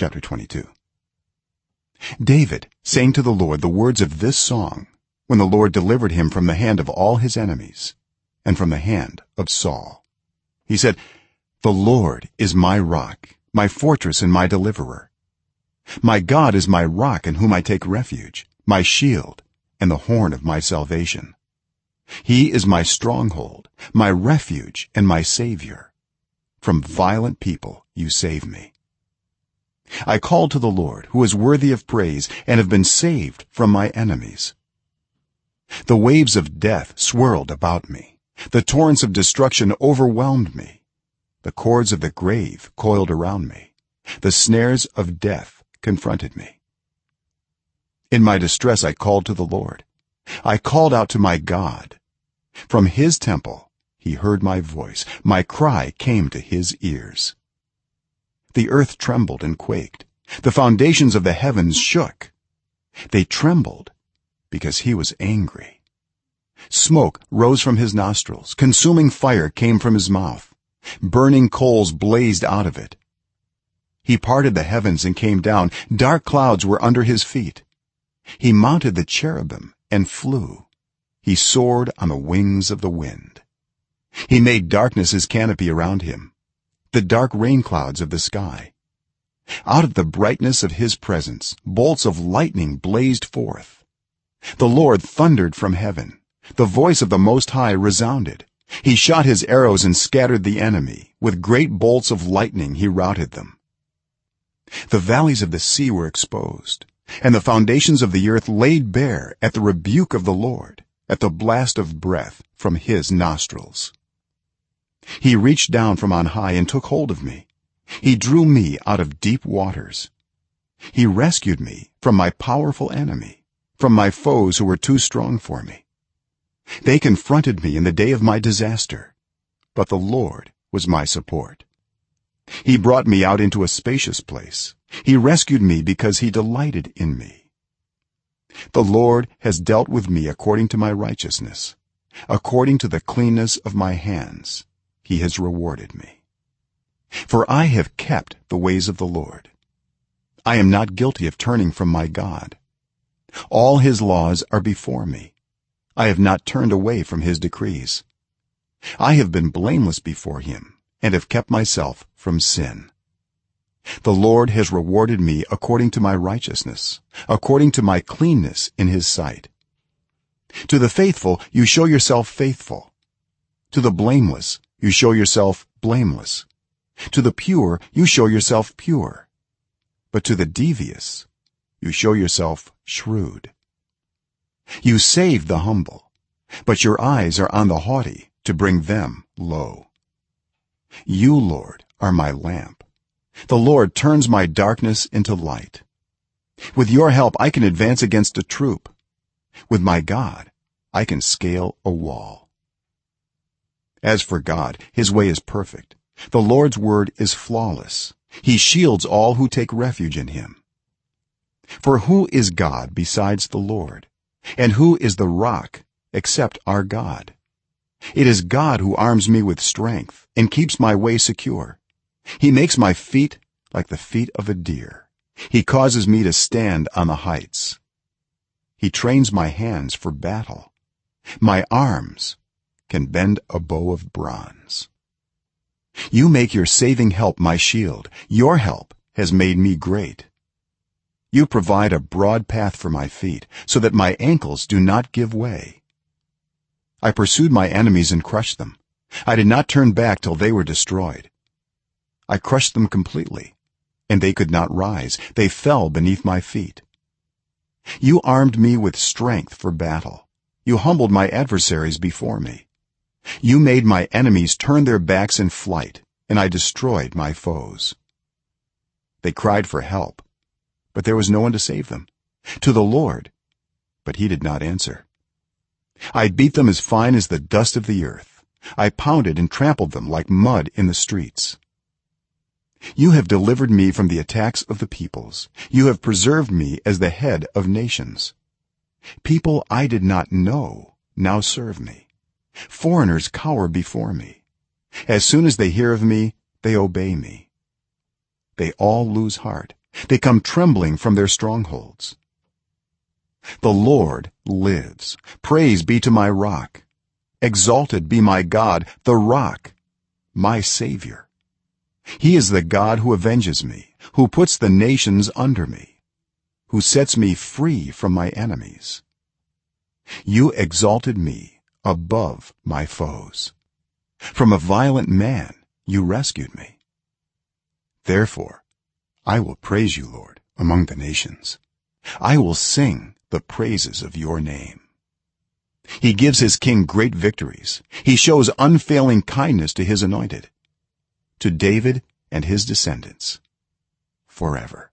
chapter 22 david sang to the lord the words of this song when the lord delivered him from the hand of all his enemies and from the hand of saul. He said the lord is my rock my fortress and my deliverer. My god is my rock in whom i take refuge my shield and the horn of my salvation. He is my stronghold my refuge and my savior. From violent people you save me i called to the lord who is worthy of praise and have been saved from my enemies. The waves of death swirled about me. The torrents of destruction overwhelmed me. The cords of the grave coiled around me. The snares of death confronted me. In my distress i called to the lord. I called out to my god. From his temple he heard my voice. My cry came to his ears the earth trembled and quaked. The foundations of the heavens shook. They trembled because he was angry. Smoke rose from his nostrils. Consuming fire came from his mouth. Burning coals blazed out of it. He parted the heavens and came down. Dark clouds were under his feet. He mounted the cherubim and flew. He soared on the wings of the wind. He made darkness his canopy around him the dark rain clouds of the sky. Out of the brightness of his presence bolts of lightning blazed forth. The lord thundered from heaven. The voice of the most high resounded. He shot his arrows and scattered the enemy. With great bolts of lightning he routed them. The valleys of the sea were exposed and the foundations of the earth laid bare at the rebuke of the lord at the blast of breath from his nostrils he reached down from on high and took hold of me. He drew me out of deep waters. He rescued me from my powerful enemy from my foes who were too strong for me. They confronted me in the day of my disaster but the lord was my support. He brought me out into a spacious place. He rescued me because he delighted in me. The lord has dealt with me according to my righteousness according to the cleanness of my hands he has rewarded me. For i have kept the ways of the lord. I am not guilty of turning from my god. All his laws are before me. I have not turned away from his decrees. I have been blameless before him and have kept myself from sin. The lord has rewarded me according to my righteousness according to my cleanness in his sight. To the faithful you show yourself faithful. To the blameless you show yourself blameless. To the pure you show yourself pure. But to the devious you show yourself shrewd. You save the humble but your eyes are on the haughty to bring them low. You lord are my lamp. The lord turns my darkness into light. With your help i can advance against a troop. With my god i can scale a wall as for god his way is perfect. The lord's word is flawless. He shields all who take refuge in him. For who is god besides the lord? And who is the rock except our god? It is god who arms me with strength and keeps my way secure. He makes my feet like the feet of a deer. He causes me to stand on the heights. He trains my hands for battle. My arms can bend a bow of bronze. You make your saving help my shield. Your help has made me great. You provide a broad path for my feet so that my ankles do not give way. I pursued my enemies and crushed them. I did not turn back till they were destroyed. I crushed them completely and they could not rise. They fell beneath my feet. You armed me with strength for battle. You humbled my adversaries before me you made my enemies turn their backs in flight and i destroyed my foes. They cried for help but there was no one to save them. To the lord but he did not answer. I beat them as fine as the dust of the earth. I pounded and trampled them like mud in the streets. You have delivered me from the attacks of the peoples. You have preserved me as the head of nations. People i did not know now serve me foreigners cower before me. As soon as they hear of me they obey me. They all lose heart. They come trembling from their strongholds. The lord lives. Praise be to my rock. Exalted be my god the rock my savior. He is the god who avenges me who puts the nations under me who sets me free from my enemies. You exalted me above my foes. From a violent man you rescued me. Therefore i will praise you lord among the nations. I will sing the praises of your name. He gives his king great victories. He shows unfailing kindness to his anointed to david and his descendants forever